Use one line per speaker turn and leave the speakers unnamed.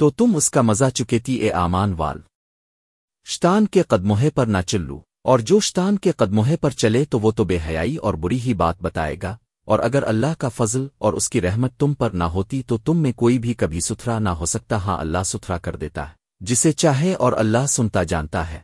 تو تم اس کا مزہ چکیتی اے آمان وال۔ شتان کے قدموہے پر نہ چلو، اور جو شتان کے قدموہے پر چلے تو وہ تو بے حیائی اور بری ہی بات بتائے گا، اور اگر اللہ کا فضل اور اس کی رحمت تم پر نہ ہوتی تو تم میں کوئی بھی کبھی ستھرا نہ ہو سکتا ہاں اللہ ستھرا کر دیتا ہے، جسے چاہے اور اللہ سنتا جانتا ہے۔